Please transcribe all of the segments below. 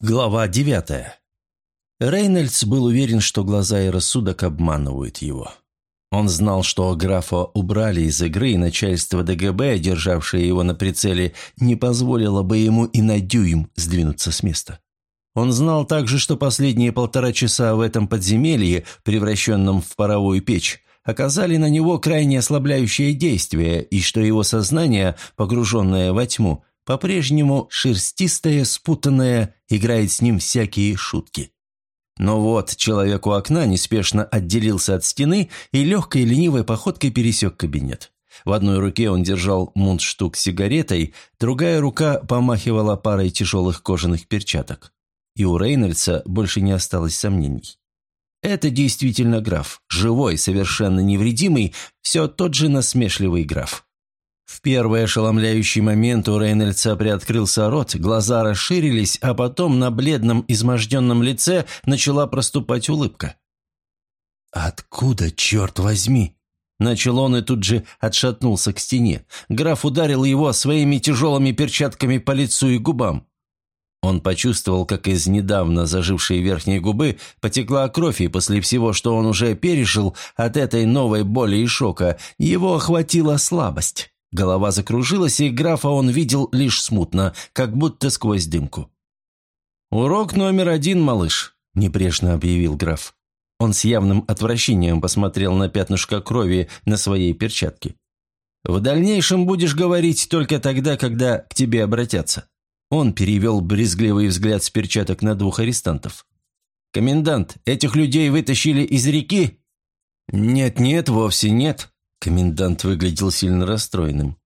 Глава девятая. Рейнольдс был уверен, что глаза и рассудок обманывают его. Он знал, что графа убрали из игры, и начальство ДГБ, державшее его на прицеле, не позволило бы ему и на дюйм сдвинуться с места. Он знал также, что последние полтора часа в этом подземелье, превращенном в паровую печь, оказали на него крайне ослабляющее действие, и что его сознание, погруженное во тьму, по-прежнему шерстистое, спутанное, играет с ним всякие шутки. Но вот человек у окна неспешно отделился от стены и легкой ленивой походкой пересек кабинет. В одной руке он держал мундштук с сигаретой, другая рука помахивала парой тяжелых кожаных перчаток. И у Рейнольдса больше не осталось сомнений. Это действительно граф, живой, совершенно невредимый, все тот же насмешливый граф. В первый ошеломляющий момент у Рейнольдса приоткрылся рот, глаза расширились, а потом на бледном изможденном лице начала проступать улыбка. «Откуда, черт возьми?» Начал он и тут же отшатнулся к стене. Граф ударил его своими тяжелыми перчатками по лицу и губам. Он почувствовал, как из недавно зажившей верхней губы потекла кровь, и после всего, что он уже пережил от этой новой боли и шока, его охватила слабость. Голова закружилась, и графа он видел лишь смутно, как будто сквозь дымку. «Урок номер один, малыш», – небрежно объявил граф. Он с явным отвращением посмотрел на пятнышко крови на своей перчатке. «В дальнейшем будешь говорить только тогда, когда к тебе обратятся». Он перевел брезгливый взгляд с перчаток на двух арестантов. «Комендант, этих людей вытащили из реки?» «Нет-нет, вовсе нет», Комендант выглядел сильно расстроенным.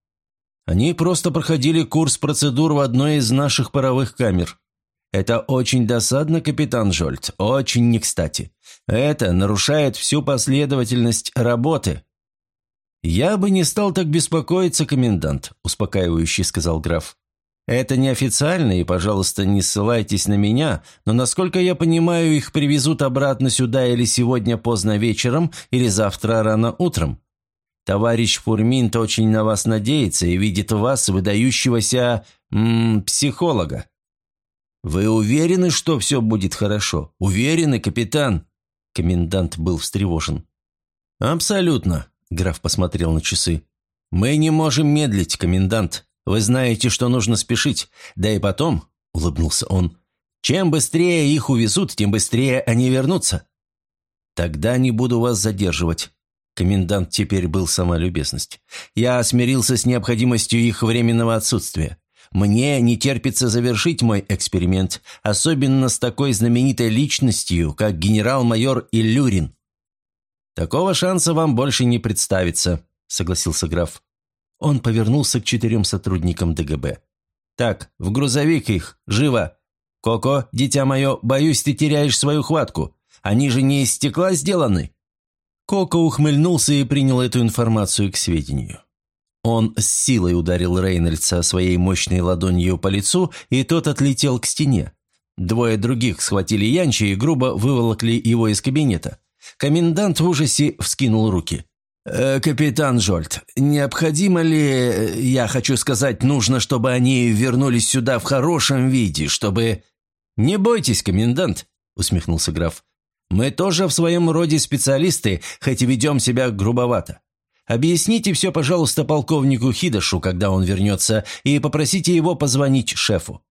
«Они просто проходили курс процедур в одной из наших паровых камер. Это очень досадно, капитан Жольт, очень не кстати. Это нарушает всю последовательность работы». «Я бы не стал так беспокоиться, комендант», – успокаивающе сказал граф. «Это неофициально, и, пожалуйста, не ссылайтесь на меня, но, насколько я понимаю, их привезут обратно сюда или сегодня поздно вечером, или завтра рано утром. Товарищ Фурминт очень на вас надеется и видит в вас выдающегося... М -м, психолога. Вы уверены, что все будет хорошо? Уверены, капитан?» Комендант был встревожен. «Абсолютно», — граф посмотрел на часы. «Мы не можем медлить, комендант. Вы знаете, что нужно спешить. Да и потом», — улыбнулся он, — «чем быстрее их увезут, тем быстрее они вернутся». «Тогда не буду вас задерживать. Комендант теперь был сама любезность. Я смирился с необходимостью их временного отсутствия. Мне не терпится завершить мой эксперимент, особенно с такой знаменитой личностью, как генерал-майор Иллюрин. «Такого шанса вам больше не представится», — согласился граф. Он повернулся к четырем сотрудникам ДГБ. «Так, в грузовик их, живо! Коко, дитя мое, боюсь, ты теряешь свою хватку. Они же не из стекла сделаны?» Коко ухмыльнулся и принял эту информацию к сведению. Он с силой ударил Рейнольдса своей мощной ладонью по лицу, и тот отлетел к стене. Двое других схватили Янчи и грубо выволокли его из кабинета. Комендант в ужасе вскинул руки. «Э, «Капитан Жольт, необходимо ли, я хочу сказать, нужно, чтобы они вернулись сюда в хорошем виде, чтобы...» «Не бойтесь, комендант», — усмехнулся граф. Мы тоже в своем роде специалисты, хоть и ведем себя грубовато. Объясните все, пожалуйста, полковнику Хидашу, когда он вернется, и попросите его позвонить шефу.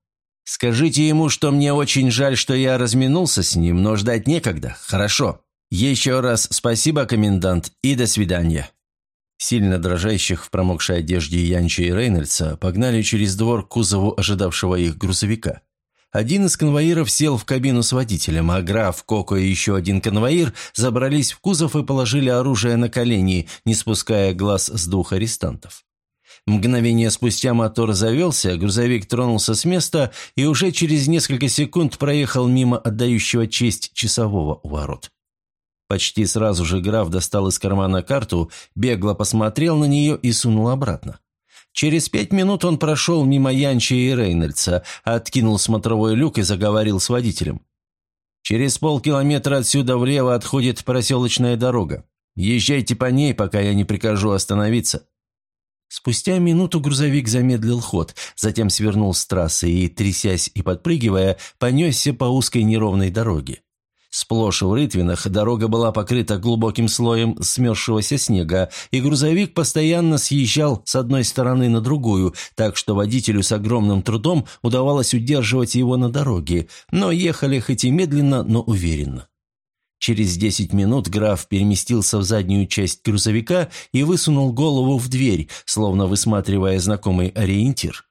Скажите ему, что мне очень жаль, что я разминулся с ним, но ждать некогда. Хорошо. Еще раз спасибо, комендант, и до свидания». Сильно дрожащих в промокшей одежде Янча и Рейнольдса погнали через двор к кузову ожидавшего их грузовика. Один из конвоиров сел в кабину с водителем, а граф, Коко и еще один конвоир забрались в кузов и положили оружие на колени, не спуская глаз с двух арестантов. Мгновение спустя мотор завелся, грузовик тронулся с места и уже через несколько секунд проехал мимо отдающего честь часового у ворот. Почти сразу же граф достал из кармана карту, бегло посмотрел на нее и сунул обратно. Через пять минут он прошел мимо Янчи и Рейнольдса, откинул смотровой люк и заговорил с водителем. «Через полкилометра отсюда влево отходит проселочная дорога. Езжайте по ней, пока я не прикажу остановиться». Спустя минуту грузовик замедлил ход, затем свернул с трассы и, трясясь и подпрыгивая, понесся по узкой неровной дороге. Сплошь в рытвинах дорога была покрыта глубоким слоем смерзшегося снега, и грузовик постоянно съезжал с одной стороны на другую, так что водителю с огромным трудом удавалось удерживать его на дороге, но ехали хоть и медленно, но уверенно. Через десять минут граф переместился в заднюю часть грузовика и высунул голову в дверь, словно высматривая знакомый ориентир.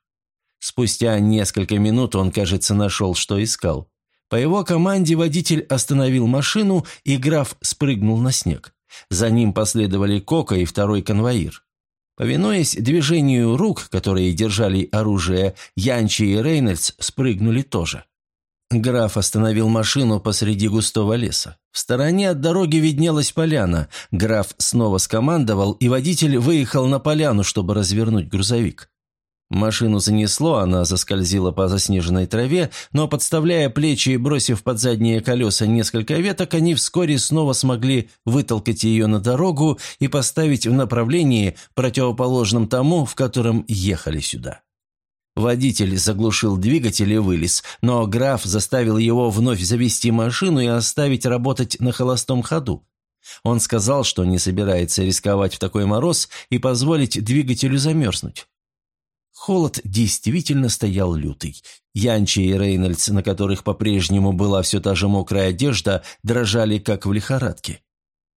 Спустя несколько минут он, кажется, нашел, что искал. По его команде водитель остановил машину, и граф спрыгнул на снег. За ним последовали Кока и второй конвоир. Повинуясь движению рук, которые держали оружие, Янчи и Рейнольдс спрыгнули тоже. Граф остановил машину посреди густого леса. В стороне от дороги виднелась поляна. Граф снова скомандовал, и водитель выехал на поляну, чтобы развернуть грузовик. Машину занесло, она заскользила по заснеженной траве, но, подставляя плечи и бросив под задние колеса несколько веток, они вскоре снова смогли вытолкать ее на дорогу и поставить в направлении, противоположном тому, в котором ехали сюда. Водитель заглушил двигатель и вылез, но граф заставил его вновь завести машину и оставить работать на холостом ходу. Он сказал, что не собирается рисковать в такой мороз и позволить двигателю замерзнуть. Холод действительно стоял лютый. Янчи и Рейнольдс, на которых по-прежнему была все та же мокрая одежда, дрожали, как в лихорадке.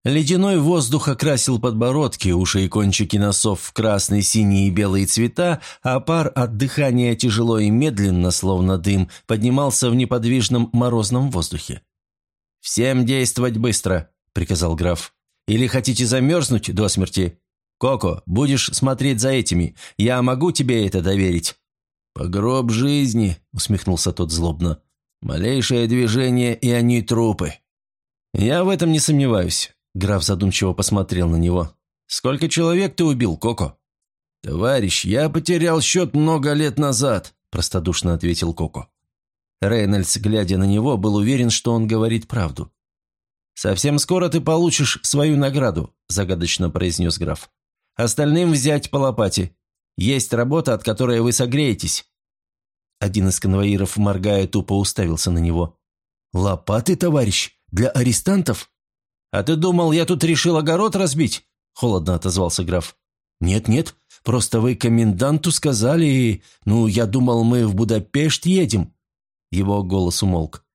Ледяной воздух окрасил подбородки, уши и кончики носов в красные, синие и белые цвета, а пар от дыхания тяжело и медленно, словно дым, поднимался в неподвижном морозном воздухе. «Всем действовать быстро», — приказал граф. «Или хотите замерзнуть до смерти? Коко, будешь смотреть за этими. Я могу тебе это доверить». «Погроб жизни», — усмехнулся тот злобно. «Малейшее движение, и они трупы». «Я в этом не сомневаюсь. Граф задумчиво посмотрел на него. «Сколько человек ты убил, Коко?» «Товарищ, я потерял счет много лет назад», – простодушно ответил Коко. Рейнольдс, глядя на него, был уверен, что он говорит правду. «Совсем скоро ты получишь свою награду», – загадочно произнес граф. «Остальным взять по лопате. Есть работа, от которой вы согреетесь». Один из конвоиров, моргая, тупо уставился на него. «Лопаты, товарищ? Для арестантов?» «А ты думал, я тут решил огород разбить?» – холодно отозвался граф. «Нет-нет, просто вы коменданту сказали, и... Ну, я думал, мы в Будапешт едем». Его голос умолк.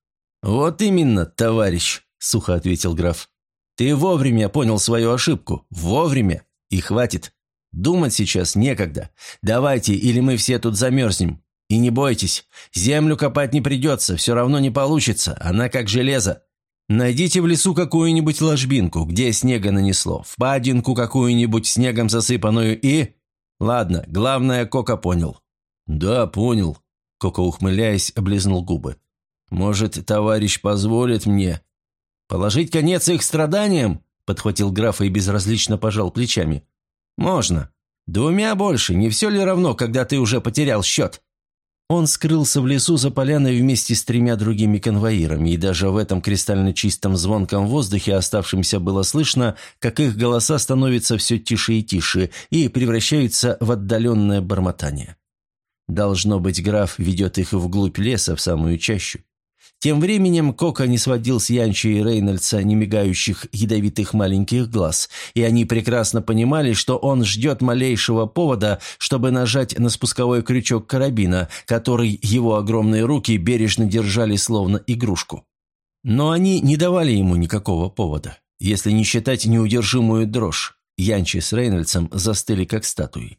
«Вот именно, товарищ», – сухо ответил граф. «Ты вовремя понял свою ошибку. Вовремя. И хватит. Думать сейчас некогда. Давайте, или мы все тут замерзнем. И не бойтесь, землю копать не придется, все равно не получится, она как железо. Найдите в лесу какую-нибудь ложбинку, где снега нанесло, впадинку какую-нибудь снегом засыпанную и... Ладно, главное, Кока понял. Да, понял. Кока, ухмыляясь, облизнул губы. Может, товарищ позволит мне... Положить конец их страданиям? Подхватил граф и безразлично пожал плечами. Можно. Двумя больше, не все ли равно, когда ты уже потерял счет? Он скрылся в лесу за поляной вместе с тремя другими конвоирами, и даже в этом кристально чистом звонком воздухе оставшемся было слышно, как их голоса становятся все тише и тише и превращаются в отдаленное бормотание. Должно быть, граф ведет их вглубь леса, в самую чащу. Тем временем Кока не сводил с Янчи и Рейнольдса немигающих ядовитых маленьких глаз, и они прекрасно понимали, что он ждет малейшего повода, чтобы нажать на спусковой крючок карабина, который его огромные руки бережно держали словно игрушку. Но они не давали ему никакого повода, если не считать неудержимую дрожь. Янчи с Рейнольдсом застыли как статуи.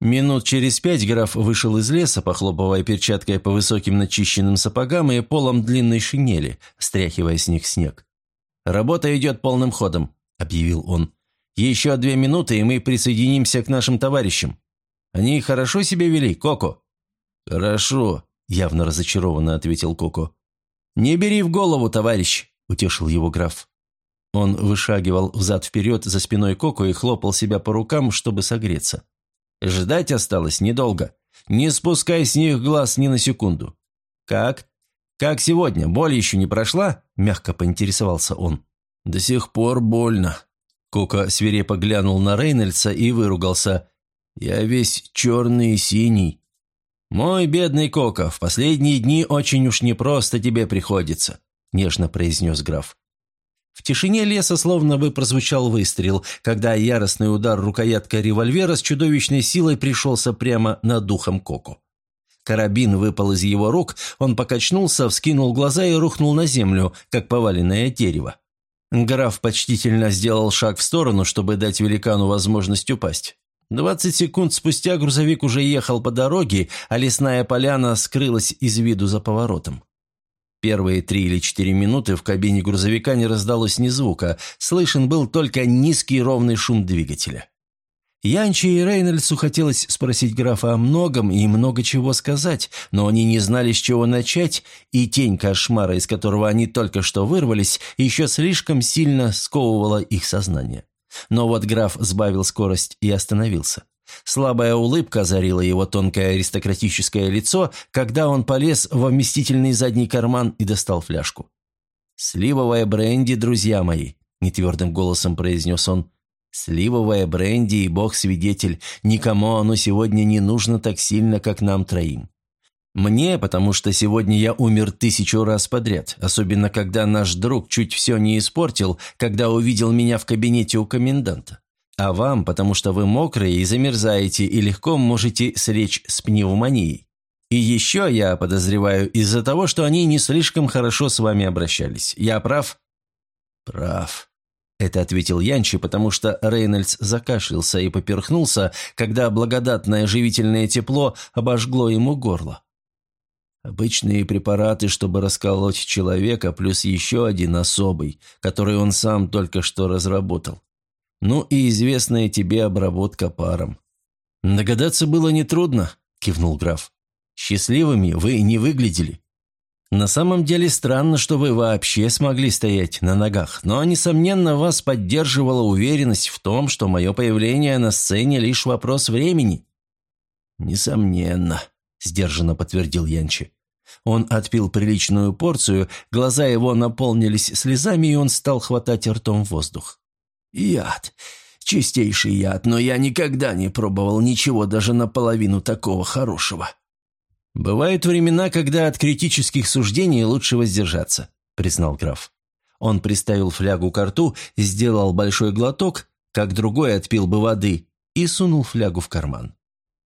Минут через пять граф вышел из леса, похлопывая перчаткой по высоким начищенным сапогам и полам длинной шинели, стряхивая с них снег. «Работа идет полным ходом», — объявил он. «Еще две минуты, и мы присоединимся к нашим товарищам. Они хорошо себя вели, Коко?» «Хорошо», — явно разочарованно ответил Коко. «Не бери в голову, товарищ», — утешил его граф. Он вышагивал взад-вперед за спиной Коко и хлопал себя по рукам, чтобы согреться. Ждать осталось недолго. Не спускай с них глаз ни на секунду. «Как? Как сегодня? Боль еще не прошла?» – мягко поинтересовался он. «До сих пор больно». Кока свирепо глянул на Рейнольдса и выругался. Я весь черный и синий. Мой бедный Кока, в последние дни очень уж непросто тебе приходится», – нежно произнес граф. В тишине леса словно бы прозвучал выстрел, когда яростный удар рукояткой револьвера с чудовищной силой пришелся прямо над духом Коку. Карабин выпал из его рук, он покачнулся, вскинул глаза и рухнул на землю, как поваленное дерево. Граф почтительно сделал шаг в сторону, чтобы дать великану возможность упасть. Двадцать секунд спустя грузовик уже ехал по дороге, а лесная поляна скрылась из виду за поворотом. Первые три или четыре минуты в кабине грузовика не раздалось ни звука, слышен был только низкий ровный шум двигателя. Янчи и Рейнольдсу хотелось спросить графа о многом и много чего сказать, но они не знали, с чего начать, и тень кошмара, из которого они только что вырвались, еще слишком сильно сковывала их сознание. Но вот граф сбавил скорость и остановился. Слабая улыбка озарила его тонкое аристократическое лицо, когда он полез во вместительный задний карман и достал фляжку. «Сливовая бренди, друзья мои», – нетвердым голосом произнес он, Сливовое бренди и бог-свидетель, никому оно сегодня не нужно так сильно, как нам троим. Мне, потому что сегодня я умер тысячу раз подряд, особенно когда наш друг чуть все не испортил, когда увидел меня в кабинете у коменданта. А вам, потому что вы мокрые и замерзаете, и легко можете слечь с пневмонией. И еще я подозреваю из-за того, что они не слишком хорошо с вами обращались. Я прав? Прав. Это ответил Янчи, потому что Рейнольдс закашлялся и поперхнулся, когда благодатное живительное тепло обожгло ему горло. Обычные препараты, чтобы расколоть человека, плюс еще один особый, который он сам только что разработал. Ну и известная тебе обработка паром. «Догадаться было нетрудно», – кивнул граф. «Счастливыми вы не выглядели. На самом деле странно, что вы вообще смогли стоять на ногах, но, несомненно, вас поддерживала уверенность в том, что мое появление на сцене лишь вопрос времени». «Несомненно», – сдержанно подтвердил Янчи. Он отпил приличную порцию, глаза его наполнились слезами, и он стал хватать ртом воздух. «Яд. Чистейший яд, но я никогда не пробовал ничего даже наполовину такого хорошего». «Бывают времена, когда от критических суждений лучше воздержаться», – признал граф. Он приставил флягу к рту, сделал большой глоток, как другой отпил бы воды, и сунул флягу в карман.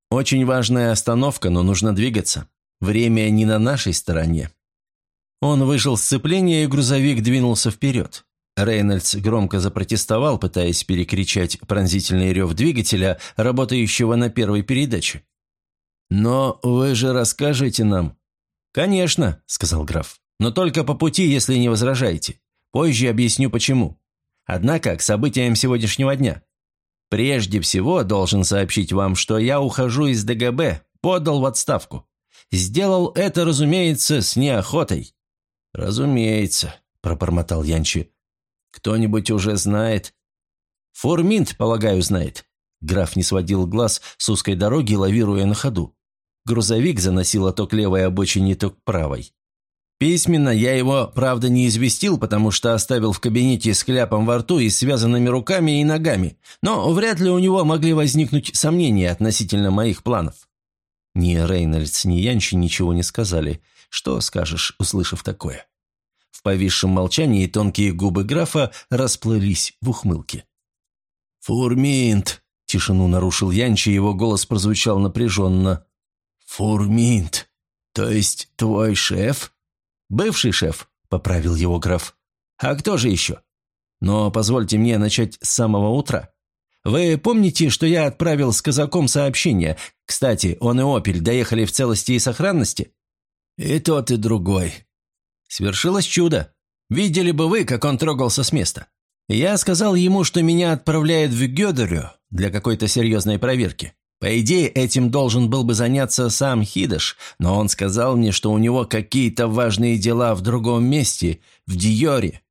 «Очень важная остановка, но нужно двигаться. Время не на нашей стороне». Он вышел с сцепления, и грузовик двинулся вперед. Рейнольдс громко запротестовал, пытаясь перекричать пронзительный рев двигателя, работающего на первой передаче. «Но вы же расскажете нам». «Конечно», — сказал граф, — «но только по пути, если не возражаете. Позже объясню, почему. Однако к событиям сегодняшнего дня. Прежде всего должен сообщить вам, что я ухожу из ДГБ, подал в отставку. Сделал это, разумеется, с неохотой». «Разумеется», — пробормотал Янчи. «Кто-нибудь уже знает?» «Фурминт, полагаю, знает». Граф не сводил глаз с узкой дороги, лавируя на ходу. Грузовик заносило то к левой обочине, то к правой. Письменно я его, правда, не известил, потому что оставил в кабинете с кляпом во рту и связанными руками и ногами, но вряд ли у него могли возникнуть сомнения относительно моих планов. Ни Рейнольдс, ни Янчи ничего не сказали. Что скажешь, услышав такое? В повисшем молчании тонкие губы графа расплылись в ухмылке. «Фурминт!» – тишину нарушил Янчи, его голос прозвучал напряженно. «Фурминт, то есть твой шеф?» «Бывший шеф», — поправил его граф. «А кто же еще? Но позвольте мне начать с самого утра. Вы помните, что я отправил с казаком сообщение? Кстати, он и Опель доехали в целости и сохранности?» «И тот, и другой». «Свершилось чудо. Видели бы вы, как он трогался с места. Я сказал ему, что меня отправляют в Гёдерю для какой-то серьезной проверки. По идее, этим должен был бы заняться сам Хидаш, но он сказал мне, что у него какие-то важные дела в другом месте, в Диоре.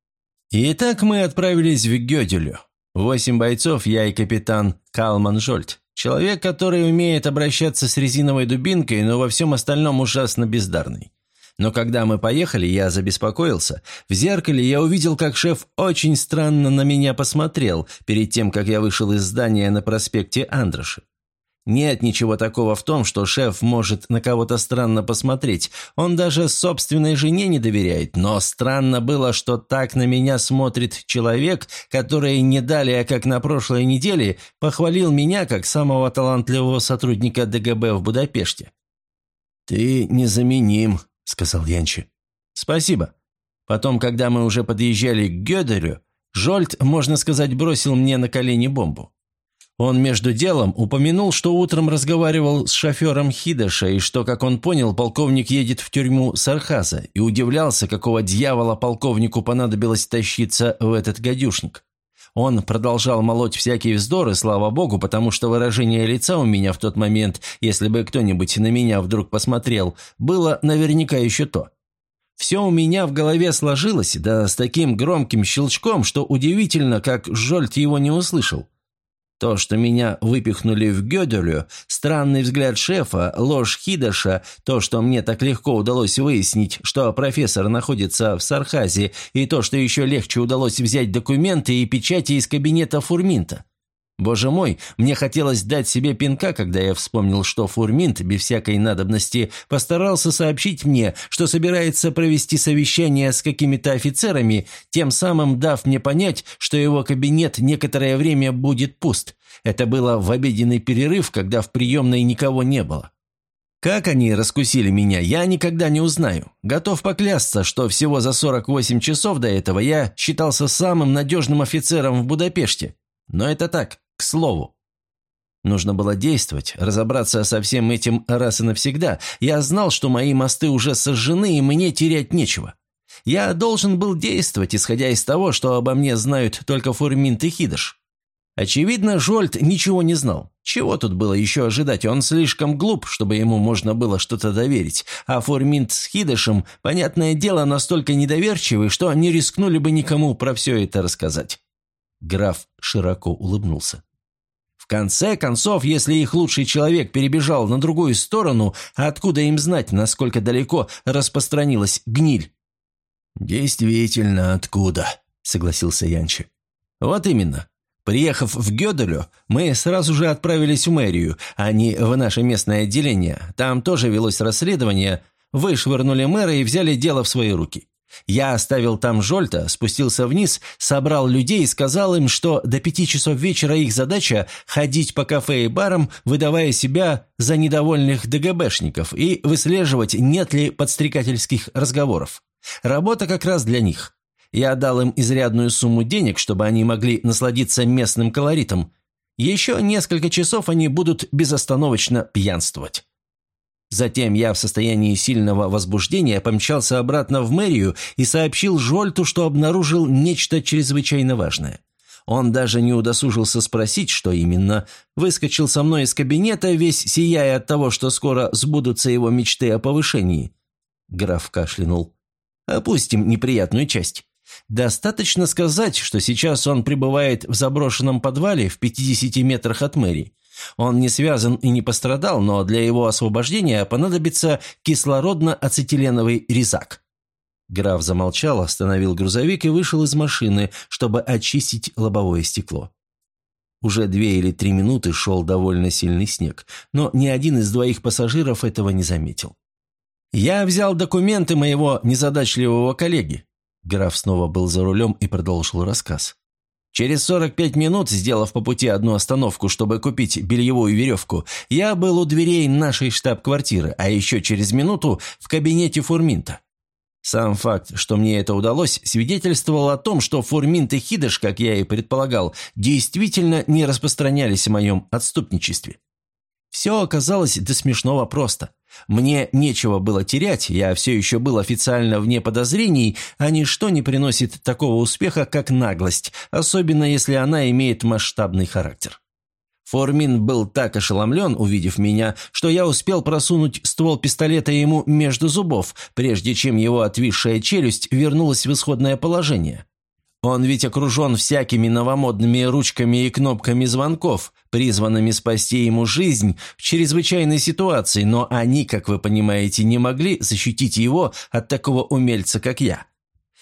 И так мы отправились в Гёделю. Восемь бойцов, я и капитан Калман Жольт. Человек, который умеет обращаться с резиновой дубинкой, но во всем остальном ужасно бездарный. Но когда мы поехали, я забеспокоился. В зеркале я увидел, как шеф очень странно на меня посмотрел перед тем, как я вышел из здания на проспекте Андроши. Нет ничего такого в том, что шеф может на кого-то странно посмотреть. Он даже собственной жене не доверяет. Но странно было, что так на меня смотрит человек, который не далее, как на прошлой неделе, похвалил меня как самого талантливого сотрудника ДГБ в Будапеште. «Ты незаменим», — сказал Янчи. «Спасибо. Потом, когда мы уже подъезжали к Гёдерю, Жольт, можно сказать, бросил мне на колени бомбу. Он между делом упомянул, что утром разговаривал с шофером Хидыша и что, как он понял, полковник едет в тюрьму Сархаза и удивлялся, какого дьявола полковнику понадобилось тащиться в этот гадюшник. Он продолжал молоть всякие вздоры, слава богу, потому что выражение лица у меня в тот момент, если бы кто-нибудь на меня вдруг посмотрел, было наверняка еще то. Все у меня в голове сложилось, да с таким громким щелчком, что удивительно, как Жольт его не услышал. То, что меня выпихнули в Гёделю, странный взгляд шефа, ложь Хидаша, то, что мне так легко удалось выяснить, что профессор находится в Сархазе, и то, что еще легче удалось взять документы и печати из кабинета Фурминта. Боже мой, мне хотелось дать себе пинка, когда я вспомнил, что Фурминт, без всякой надобности, постарался сообщить мне, что собирается провести совещание с какими-то офицерами, тем самым дав мне понять, что его кабинет некоторое время будет пуст. Это было в обеденный перерыв, когда в приемной никого не было. Как они раскусили меня, я никогда не узнаю. Готов поклясться, что всего за 48 часов до этого я считался самым надежным офицером в Будапеште. Но это так. К слову, нужно было действовать, разобраться со всем этим раз и навсегда. Я знал, что мои мосты уже сожжены, и мне терять нечего. Я должен был действовать, исходя из того, что обо мне знают только Фурминт и Хидыш. Очевидно, Жольт ничего не знал. Чего тут было еще ожидать? Он слишком глуп, чтобы ему можно было что-то доверить. А Фурминт с Хидышем, понятное дело, настолько недоверчивый, что не рискнули бы никому про все это рассказать. Граф широко улыбнулся. Конце концов, если их лучший человек перебежал на другую сторону, откуда им знать, насколько далеко распространилась гниль? «Действительно, откуда?» – согласился Янчи. «Вот именно. Приехав в Гёделю, мы сразу же отправились в мэрию, а не в наше местное отделение. Там тоже велось расследование. Вышвырнули мэра и взяли дело в свои руки. Я оставил там Жольта, спустился вниз, собрал людей и сказал им, что до пяти часов вечера их задача – ходить по кафе и барам, выдавая себя за недовольных ДГБшников и выслеживать, нет ли подстрекательских разговоров. Работа как раз для них. Я дал им изрядную сумму денег, чтобы они могли насладиться местным колоритом. Еще несколько часов они будут безостановочно пьянствовать. Затем я в состоянии сильного возбуждения помчался обратно в мэрию и сообщил Жольту, что обнаружил нечто чрезвычайно важное. Он даже не удосужился спросить, что именно. Выскочил со мной из кабинета, весь сияя от того, что скоро сбудутся его мечты о повышении. Граф кашлянул. «Опустим неприятную часть. Достаточно сказать, что сейчас он пребывает в заброшенном подвале в 50 метрах от мэрии. Он не связан и не пострадал, но для его освобождения понадобится кислородно-ацетиленовый резак». Граф замолчал, остановил грузовик и вышел из машины, чтобы очистить лобовое стекло. Уже две или три минуты шел довольно сильный снег, но ни один из двоих пассажиров этого не заметил. «Я взял документы моего незадачливого коллеги». Граф снова был за рулем и продолжил рассказ. Через 45 минут, сделав по пути одну остановку, чтобы купить бельевую веревку, я был у дверей нашей штаб-квартиры, а еще через минуту в кабинете Фурминта. Сам факт, что мне это удалось, свидетельствовал о том, что Фурминт и Хидыш, как я и предполагал, действительно не распространялись о моем отступничестве. Все оказалось до смешного просто. Мне нечего было терять, я все еще был официально вне подозрений, а ничто не приносит такого успеха, как наглость, особенно если она имеет масштабный характер. Формин был так ошеломлен, увидев меня, что я успел просунуть ствол пистолета ему между зубов, прежде чем его отвисшая челюсть вернулась в исходное положение. Он ведь окружен всякими новомодными ручками и кнопками звонков, призванными спасти ему жизнь в чрезвычайной ситуации, но они, как вы понимаете, не могли защитить его от такого умельца, как я.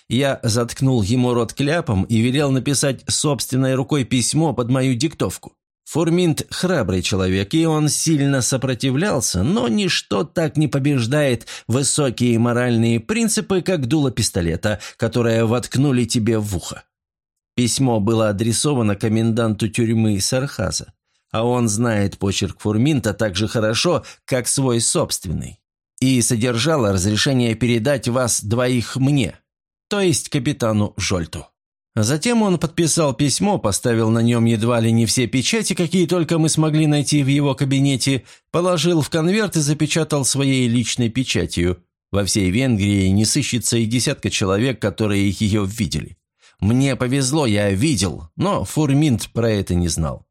Я заткнул ему рот кляпом и велел написать собственной рукой письмо под мою диктовку. Фурминт – храбрый человек, и он сильно сопротивлялся, но ничто так не побеждает высокие моральные принципы, как дуло пистолета, которое воткнули тебе в ухо. Письмо было адресовано коменданту тюрьмы Сархаза, а он знает почерк Фурминта так же хорошо, как свой собственный, и содержало разрешение передать вас двоих мне, то есть капитану Жольту. Затем он подписал письмо, поставил на нем едва ли не все печати, какие только мы смогли найти в его кабинете, положил в конверт и запечатал своей личной печатью. Во всей Венгрии не сыщется и десятка человек, которые ее видели. Мне повезло, я видел, но Фурминт про это не знал.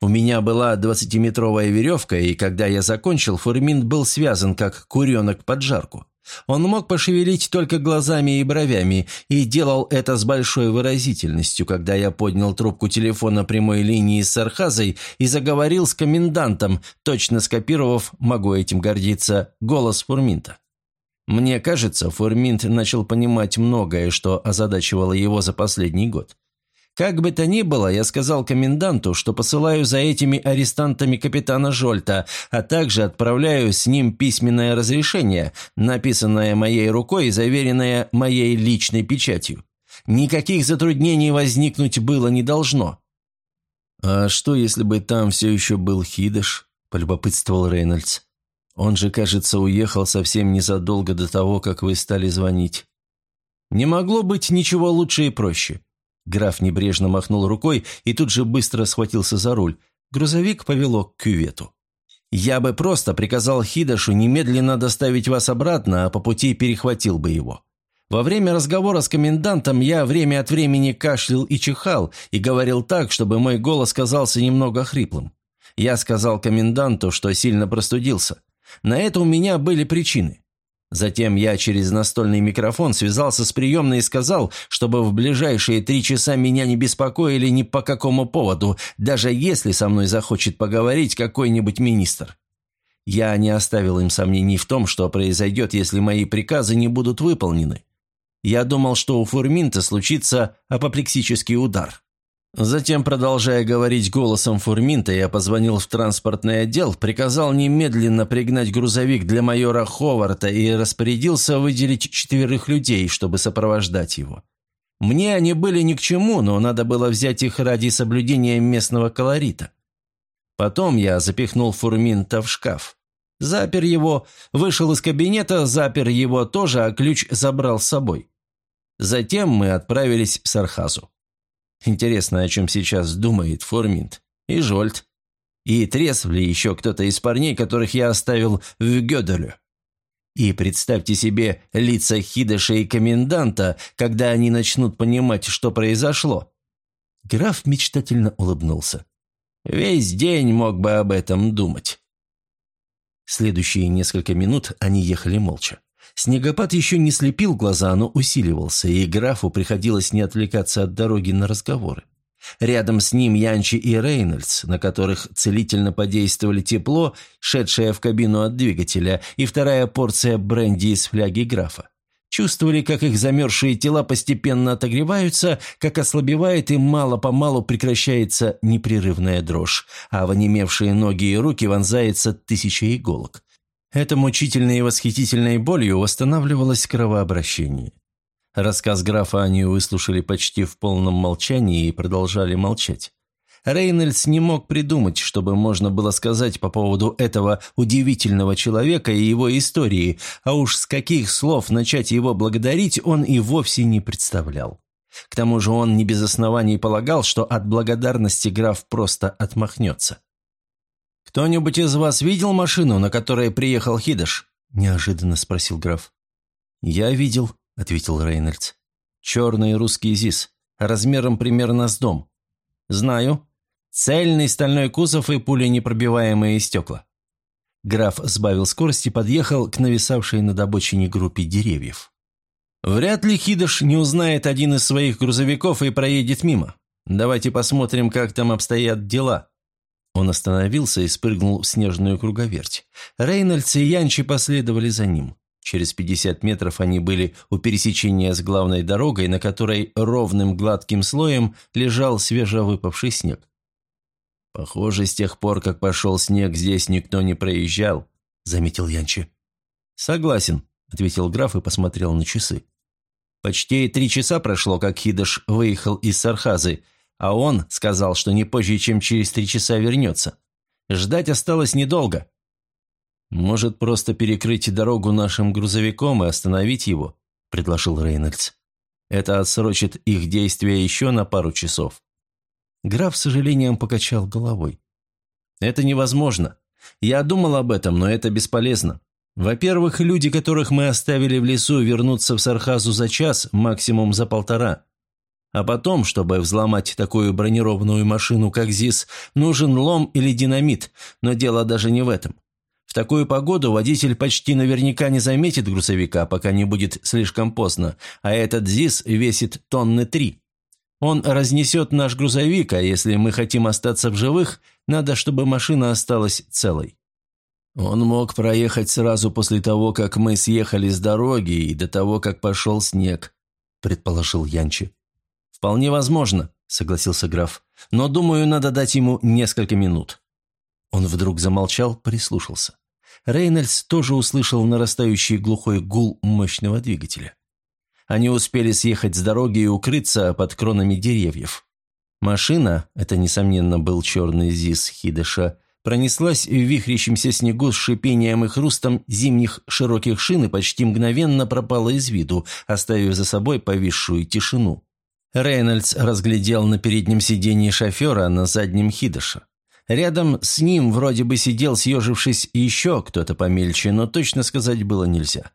У меня была двадцатиметровая веревка, и когда я закончил, Фурминт был связан, как куренок под жарку. Он мог пошевелить только глазами и бровями, и делал это с большой выразительностью, когда я поднял трубку телефона прямой линии с Архазой и заговорил с комендантом, точно скопировав, могу этим гордиться, голос Фурминта. Мне кажется, Фурминт начал понимать многое, что озадачивало его за последний год. Как бы то ни было, я сказал коменданту, что посылаю за этими арестантами капитана Жольта, а также отправляю с ним письменное разрешение, написанное моей рукой и заверенное моей личной печатью. Никаких затруднений возникнуть было не должно. «А что, если бы там все еще был Хидыш?» – полюбопытствовал Рейнольдс. «Он же, кажется, уехал совсем незадолго до того, как вы стали звонить». «Не могло быть ничего лучше и проще». Граф небрежно махнул рукой и тут же быстро схватился за руль. Грузовик повело к кювету. «Я бы просто приказал Хидашу немедленно доставить вас обратно, а по пути перехватил бы его. Во время разговора с комендантом я время от времени кашлял и чихал, и говорил так, чтобы мой голос казался немного хриплым. Я сказал коменданту, что сильно простудился. На это у меня были причины. Затем я через настольный микрофон связался с приемной и сказал, чтобы в ближайшие три часа меня не беспокоили ни по какому поводу, даже если со мной захочет поговорить какой-нибудь министр. Я не оставил им сомнений в том, что произойдет, если мои приказы не будут выполнены. Я думал, что у Фурминта случится апоплексический удар. Затем, продолжая говорить голосом Фурминта, я позвонил в транспортный отдел, приказал немедленно пригнать грузовик для майора Ховарта и распорядился выделить четверых людей, чтобы сопровождать его. Мне они были ни к чему, но надо было взять их ради соблюдения местного колорита. Потом я запихнул Фурминта в шкаф. Запер его, вышел из кабинета, запер его тоже, а ключ забрал с собой. Затем мы отправились в Сархазу. Интересно, о чем сейчас думает Форминт. И Жольт. И трезв ли еще кто-то из парней, которых я оставил в Гёделю. И представьте себе лица Хидыша и коменданта, когда они начнут понимать, что произошло. Граф мечтательно улыбнулся. Весь день мог бы об этом думать. Следующие несколько минут они ехали молча. Снегопад еще не слепил глаза, но усиливался, и графу приходилось не отвлекаться от дороги на разговоры. Рядом с ним Янчи и Рейнольдс, на которых целительно подействовали тепло, шедшее в кабину от двигателя, и вторая порция бренди из фляги графа. Чувствовали, как их замерзшие тела постепенно отогреваются, как ослабевает и мало-помалу прекращается непрерывная дрожь, а в онемевшие ноги и руки вонзается тысяча иголок. Это мучительной и восхитительной болью восстанавливалось кровообращение. Рассказ графа они выслушали почти в полном молчании и продолжали молчать. Рейнольдс не мог придумать, чтобы можно было сказать по поводу этого удивительного человека и его истории, а уж с каких слов начать его благодарить он и вовсе не представлял. К тому же он не без оснований полагал, что от благодарности граф просто отмахнется. «Кто-нибудь из вас видел машину, на которой приехал Хидыш?» – неожиданно спросил граф. «Я видел», – ответил Рейнольдс. «Черный русский ЗИС, размером примерно с дом». «Знаю. Цельный стальной кузов и пуленепробиваемые стекла». Граф сбавил скорость и подъехал к нависавшей над обочине группе деревьев. «Вряд ли Хидыш не узнает один из своих грузовиков и проедет мимо. Давайте посмотрим, как там обстоят дела». Он остановился и спрыгнул в снежную круговерть. Рейнольдс и Янчи последовали за ним. Через пятьдесят метров они были у пересечения с главной дорогой, на которой ровным гладким слоем лежал свежевыпавший снег. «Похоже, с тех пор, как пошел снег, здесь никто не проезжал», — заметил Янчи. «Согласен», — ответил граф и посмотрел на часы. «Почти три часа прошло, как Хидыш выехал из Сархазы, а он сказал, что не позже, чем через три часа вернется. Ждать осталось недолго». «Может, просто перекрыть дорогу нашим грузовиком и остановить его?» – предложил Рейнольдс. «Это отсрочит их действия еще на пару часов». Граф с сожалением покачал головой. «Это невозможно. Я думал об этом, но это бесполезно. Во-первых, люди, которых мы оставили в лесу, вернутся в Сархазу за час, максимум за полтора. А потом, чтобы взломать такую бронированную машину, как ЗИС, нужен лом или динамит, но дело даже не в этом. В такую погоду водитель почти наверняка не заметит грузовика, пока не будет слишком поздно, а этот ЗИС весит тонны три. Он разнесет наш грузовик, а если мы хотим остаться в живых, надо, чтобы машина осталась целой. «Он мог проехать сразу после того, как мы съехали с дороги и до того, как пошел снег», – предположил Янчи. «Вполне возможно», – согласился граф. «Но, думаю, надо дать ему несколько минут». Он вдруг замолчал, прислушался. Рейнольдс тоже услышал нарастающий глухой гул мощного двигателя. Они успели съехать с дороги и укрыться под кронами деревьев. Машина, это, несомненно, был черный ЗИС Хидыша, пронеслась в вихрящемся снегу с шипением и хрустом зимних широких шин и почти мгновенно пропала из виду, оставив за собой повисшую тишину. Рейнольдс разглядел на переднем сиденье шофера, на заднем Хидыша. Рядом с ним вроде бы сидел, съежившись, еще кто-то помельче, но точно сказать было нельзя.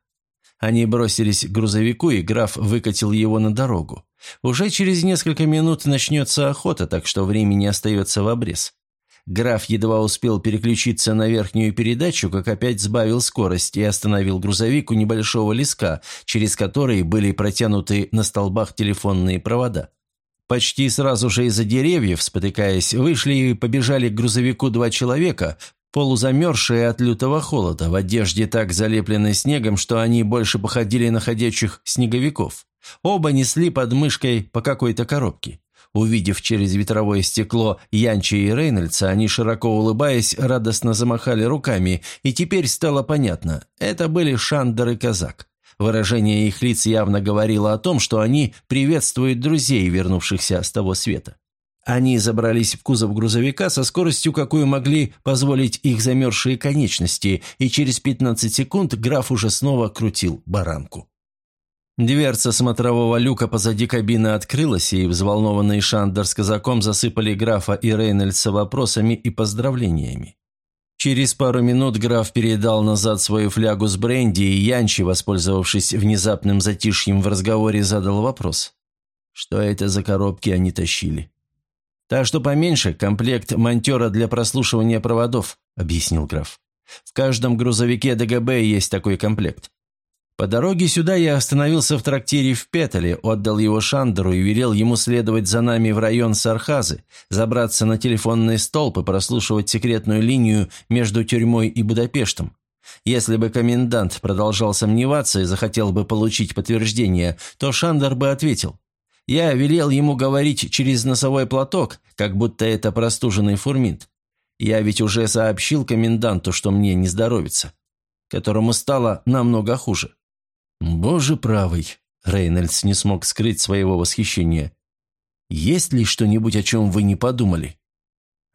Они бросились к грузовику, и граф выкатил его на дорогу. Уже через несколько минут начнется охота, так что времени остается в обрез. Граф едва успел переключиться на верхнюю передачу, как опять сбавил скорость и остановил грузовик у небольшого леска, через который были протянуты на столбах телефонные провода. Почти сразу же из-за деревьев, спотыкаясь, вышли и побежали к грузовику два человека, полузамерзшие от лютого холода, в одежде так залепленной снегом, что они больше походили на ходячих снеговиков. Оба несли под мышкой по какой-то коробке. Увидев через ветровое стекло Янчи и Рейнольдса, они, широко улыбаясь, радостно замахали руками, и теперь стало понятно – это были Шандер и Казак. Выражение их лиц явно говорило о том, что они приветствуют друзей, вернувшихся с того света. Они забрались в кузов грузовика со скоростью, какую могли позволить их замерзшие конечности, и через 15 секунд граф уже снова крутил баранку. Дверца смотрового люка позади кабины открылась, и взволнованный Шандер с казаком засыпали графа и Рейнольдса вопросами и поздравлениями. Через пару минут граф передал назад свою флягу с бренди, и Янчи, воспользовавшись внезапным затишьем в разговоре, задал вопрос. Что это за коробки они тащили? «Та, что поменьше, комплект монтера для прослушивания проводов», — объяснил граф. «В каждом грузовике ДГБ есть такой комплект. По дороге сюда я остановился в трактире в Петале, отдал его Шандеру и велел ему следовать за нами в район Сархазы, забраться на телефонный столб и прослушивать секретную линию между тюрьмой и Будапештом. Если бы комендант продолжал сомневаться и захотел бы получить подтверждение, то Шандер бы ответил. Я велел ему говорить через носовой платок, как будто это простуженный фурминт. Я ведь уже сообщил коменданту, что мне не здоровится, которому стало намного хуже. «Боже правый!» – Рейнольдс не смог скрыть своего восхищения. «Есть ли что-нибудь, о чем вы не подумали?»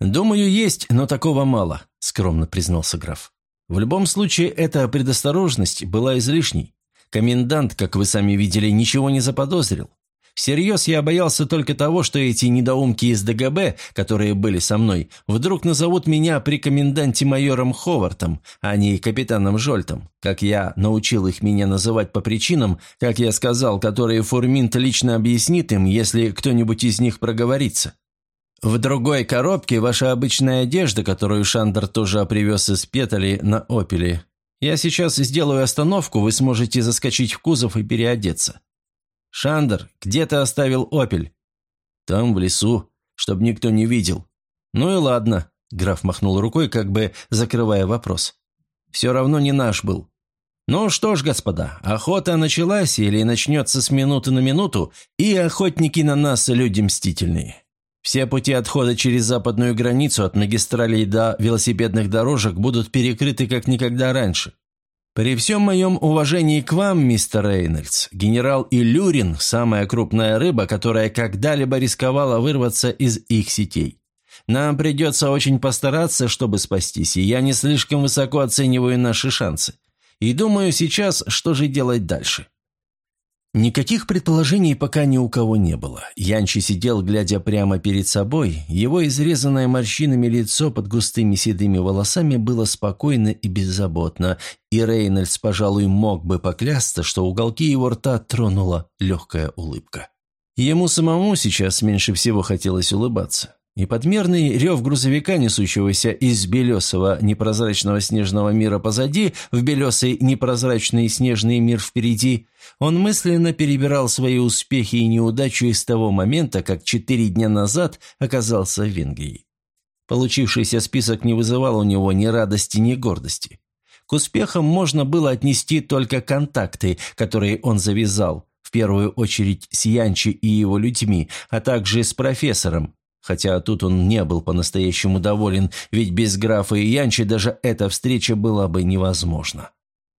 «Думаю, есть, но такого мало», – скромно признался граф. «В любом случае, эта предосторожность была излишней. Комендант, как вы сами видели, ничего не заподозрил. Всерьез я боялся только того, что эти недоумки из ДГБ, которые были со мной, вдруг назовут меня при коменданте майором Ховартом, а не капитаном Жольтом, как я научил их меня называть по причинам, как я сказал, которые Фурминт лично объяснит им, если кто-нибудь из них проговорится. В другой коробке ваша обычная одежда, которую Шандер тоже привез из Петали на Опеле. Я сейчас сделаю остановку, вы сможете заскочить в кузов и переодеться. «Шандер, где ты оставил «Опель»?» «Там, в лесу, чтобы никто не видел». «Ну и ладно», — граф махнул рукой, как бы закрывая вопрос. «Все равно не наш был». «Ну что ж, господа, охота началась или начнется с минуты на минуту, и охотники на нас люди мстительные. Все пути отхода через западную границу от магистралей до велосипедных дорожек будут перекрыты как никогда раньше. При всем моем уважении к вам, мистер Рейнольдс, генерал Илюрин – самая крупная рыба, которая когда-либо рисковала вырваться из их сетей. Нам придется очень постараться, чтобы спастись, и я не слишком высоко оцениваю наши шансы. И думаю сейчас, что же делать дальше. Никаких предположений пока ни у кого не было. Янчи сидел, глядя прямо перед собой. Его изрезанное морщинами лицо под густыми седыми волосами было спокойно и беззаботно, и Рейнольдс, пожалуй, мог бы поклясться, что уголки его рта тронула легкая улыбка. Ему самому сейчас меньше всего хотелось улыбаться. И подмерный рев грузовика, несущегося из белесого непрозрачного снежного мира позади, в белесый непрозрачный снежный мир впереди, он мысленно перебирал свои успехи и неудачи с того момента, как четыре дня назад оказался в Венгрии. Получившийся список не вызывал у него ни радости, ни гордости. К успехам можно было отнести только контакты, которые он завязал, в первую очередь с Янчи и его людьми, а также с профессором, Хотя тут он не был по-настоящему доволен, ведь без графа и Янчи даже эта встреча была бы невозможна.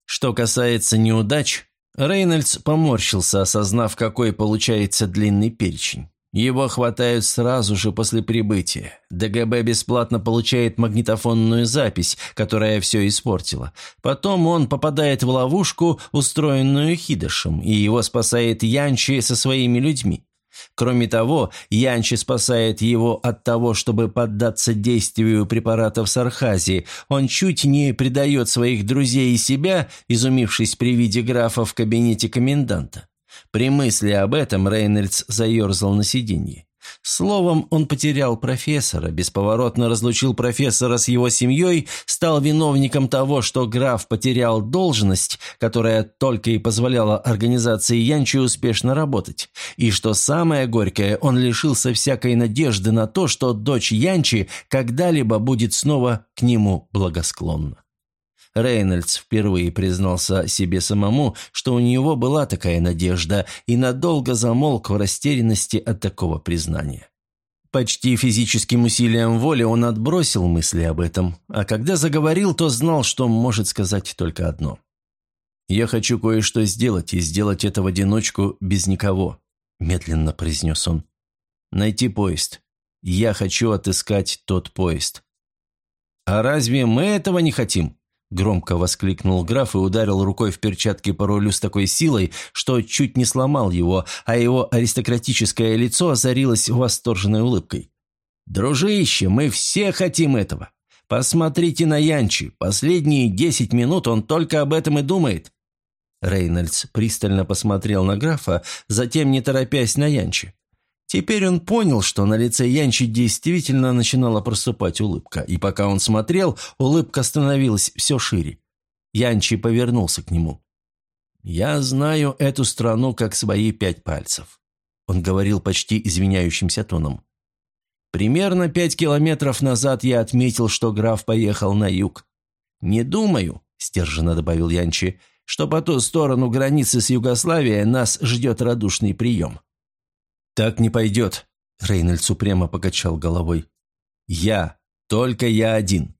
Что касается неудач, Рейнольдс поморщился, осознав, какой получается длинный перечень. Его хватают сразу же после прибытия. ДГБ бесплатно получает магнитофонную запись, которая все испортила. Потом он попадает в ловушку, устроенную Хидышем, и его спасает Янчи со своими людьми. Кроме того, Янчи спасает его от того, чтобы поддаться действию препаратов Сархази. Он чуть не предает своих друзей и себя, изумившись при виде графа в кабинете коменданта. При мысли об этом Рейнольдс заерзал на сиденье. Словом, он потерял профессора, бесповоротно разлучил профессора с его семьей, стал виновником того, что граф потерял должность, которая только и позволяла организации Янчи успешно работать. И что самое горькое, он лишился всякой надежды на то, что дочь Янчи когда-либо будет снова к нему благосклонна. Рейнольдс впервые признался себе самому, что у него была такая надежда, и надолго замолк в растерянности от такого признания. Почти физическим усилием воли он отбросил мысли об этом, а когда заговорил, то знал, что может сказать только одно. «Я хочу кое-что сделать, и сделать это в одиночку без никого», – медленно произнес он. «Найти поезд. Я хочу отыскать тот поезд». «А разве мы этого не хотим?» Громко воскликнул граф и ударил рукой в перчатке по рулю с такой силой, что чуть не сломал его, а его аристократическое лицо озарилось восторженной улыбкой. «Дружище, мы все хотим этого. Посмотрите на Янчи. Последние десять минут он только об этом и думает». Рейнольдс пристально посмотрел на графа, затем, не торопясь, на Янчи. Теперь он понял, что на лице Янчи действительно начинала проступать улыбка, и пока он смотрел, улыбка становилась все шире. Янчи повернулся к нему. «Я знаю эту страну как свои пять пальцев», — он говорил почти извиняющимся тоном. «Примерно пять километров назад я отметил, что граф поехал на юг. Не думаю», — стерженно добавил Янчи, — «что по ту сторону границы с Югославией нас ждет радушный прием». «Так не пойдет», — Рейнольдс упрямо покачал головой. «Я, только я один.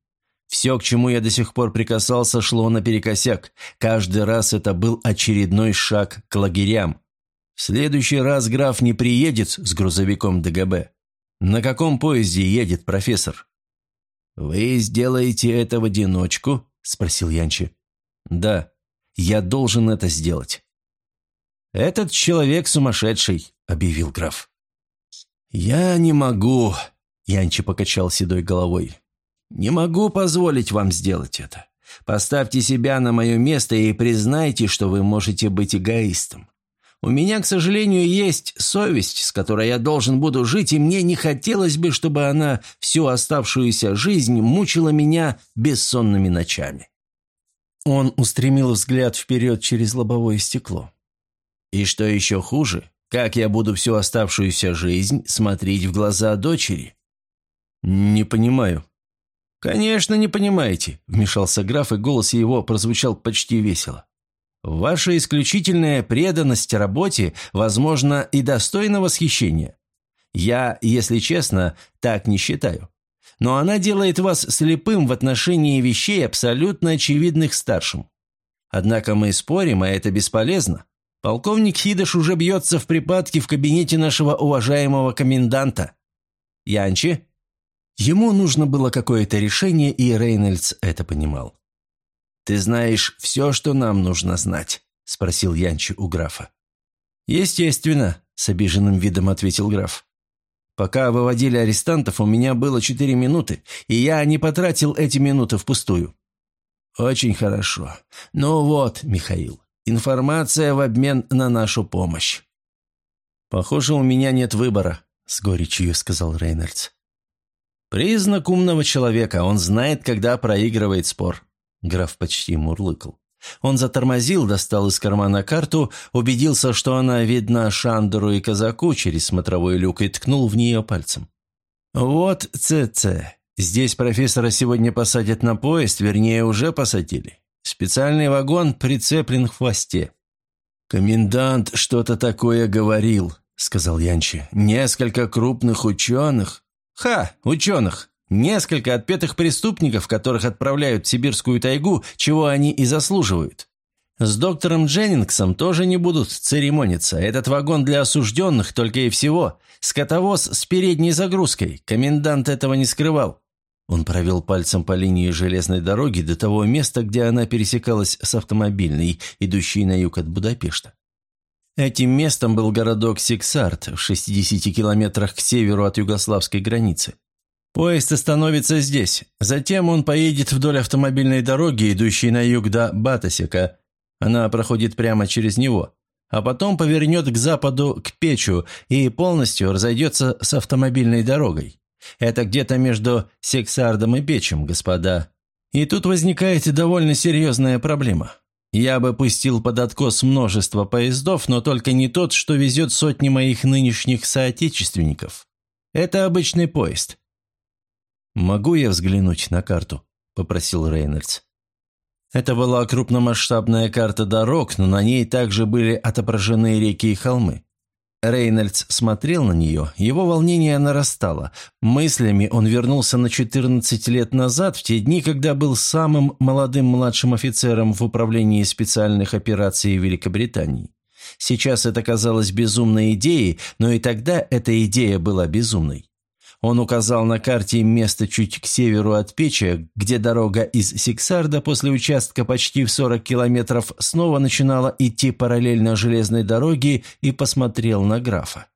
Все, к чему я до сих пор прикасался, шло наперекосяк. Каждый раз это был очередной шаг к лагерям. В следующий раз граф не приедет с грузовиком ДГБ. На каком поезде едет профессор?» «Вы сделаете это в одиночку?» – спросил Янчи. «Да, я должен это сделать». «Этот человек сумасшедший», — объявил граф. «Я не могу», — Янчи покачал седой головой. «Не могу позволить вам сделать это. Поставьте себя на мое место и признайте, что вы можете быть эгоистом. У меня, к сожалению, есть совесть, с которой я должен буду жить, и мне не хотелось бы, чтобы она всю оставшуюся жизнь мучила меня бессонными ночами». Он устремил взгляд вперед через лобовое стекло. И что еще хуже, как я буду всю оставшуюся жизнь смотреть в глаза дочери? Не понимаю. Конечно, не понимаете, вмешался граф, и голос его прозвучал почти весело. Ваша исключительная преданность работе, возможно, и достойна восхищения. Я, если честно, так не считаю. Но она делает вас слепым в отношении вещей, абсолютно очевидных старшим. Однако мы спорим, а это бесполезно. Полковник Хидыш уже бьется в припадке в кабинете нашего уважаемого коменданта. Янчи? Ему нужно было какое-то решение, и Рейнольдс это понимал. «Ты знаешь все, что нам нужно знать?» – спросил Янчи у графа. «Естественно», – с обиженным видом ответил граф. «Пока выводили арестантов, у меня было четыре минуты, и я не потратил эти минуты впустую». «Очень хорошо. Ну вот, Михаил, информация в обмен на нашу помощь». «Похоже, у меня нет выбора», – с горечью сказал Рейнольдс. «Признак умного человека. Он знает, когда проигрывает спор». Граф почти мурлыкал. Он затормозил, достал из кармана карту, убедился, что она видна Шандеру и казаку через смотровой люк и ткнул в нее пальцем. «Вот ЦЦ. Здесь профессора сегодня посадят на поезд, вернее, уже посадили. Специальный вагон прицеплен в хвосте». «Комендант что-то такое говорил», — сказал Янчи. «Несколько крупных ученых». «Ха, ученых! Несколько отпетых преступников, которых отправляют в сибирскую тайгу, чего они и заслуживают. С доктором Дженнингсом тоже не будут церемониться. Этот вагон для осужденных только и всего. Скотовоз с передней загрузкой. Комендант этого не скрывал. Он провел пальцем по линии железной дороги до того места, где она пересекалась с автомобильной, идущей на юг от Будапешта. Этим местом был городок Сиксарт в 60 километрах к северу от югославской границы. Поезд остановится здесь. Затем он поедет вдоль автомобильной дороги, идущей на юг до Батасека. Она проходит прямо через него. А потом повернет к западу, к Печу, и полностью разойдется с автомобильной дорогой. Это где-то между Сексардом и Печем, господа. И тут возникает довольно серьезная проблема. Я бы пустил под откос множество поездов, но только не тот, что везет сотни моих нынешних соотечественников. Это обычный поезд. «Могу я взглянуть на карту?» – попросил Рейнольдс. Это была крупномасштабная карта дорог, но на ней также были отображены реки и холмы. Рейнольдс смотрел на нее, его волнение нарастало. Мыслями он вернулся на 14 лет назад, в те дни, когда был самым молодым младшим офицером в управлении специальных операций Великобритании. Сейчас это казалось безумной идеей, но и тогда эта идея была безумной. Он указал на карте место чуть к северу от Печи, где дорога из Сиксарда после участка почти в 40 километров снова начинала идти параллельно железной дороге и посмотрел на графа.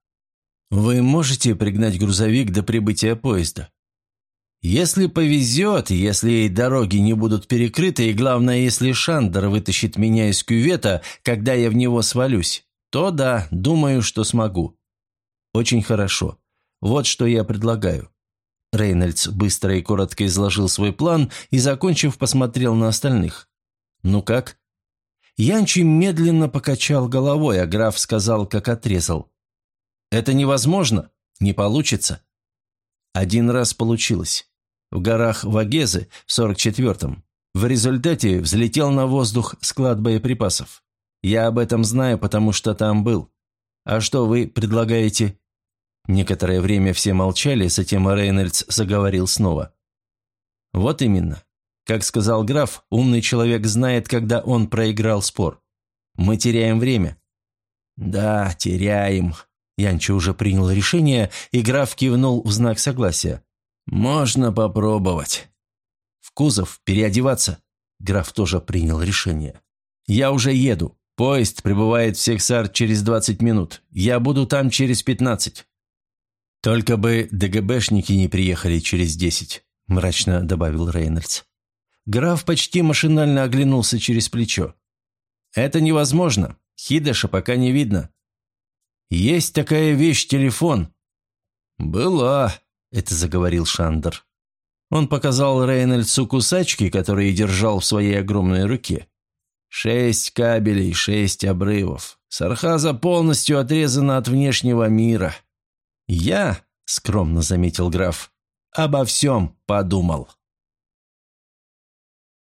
«Вы можете пригнать грузовик до прибытия поезда?» «Если повезет, если дороги не будут перекрыты, и главное, если Шандер вытащит меня из кювета, когда я в него свалюсь, то да, думаю, что смогу». «Очень хорошо. Вот что я предлагаю». Рейнольдс быстро и коротко изложил свой план и, закончив, посмотрел на остальных. «Ну как?» Янчи медленно покачал головой, а граф сказал, как отрезал. «Это невозможно. Не получится». Один раз получилось. В горах Вагезы в 44-м. В результате взлетел на воздух склад боеприпасов. Я об этом знаю, потому что там был. А что вы предлагаете?» Некоторое время все молчали, затем Рейнольдс заговорил снова. «Вот именно. Как сказал граф, умный человек знает, когда он проиграл спор. Мы теряем время». «Да, теряем». Янчи уже принял решение, и граф кивнул в знак согласия. «Можно попробовать». «В кузов, переодеваться». Граф тоже принял решение. «Я уже еду. Поезд прибывает в Сексар через 20 минут. Я буду там через 15. «Только бы ДГБшники не приехали через десять», – мрачно добавил Рейнольдс. Граф почти машинально оглянулся через плечо. «Это невозможно. Хидеша пока не видно». «Есть такая вещь – телефон». «Была», – это заговорил Шандер. Он показал Рейнольдсу кусачки, которые держал в своей огромной руке. «Шесть кабелей, шесть обрывов. Сархаза полностью отрезана от внешнего мира». «Я», — скромно заметил граф, — «обо всем подумал».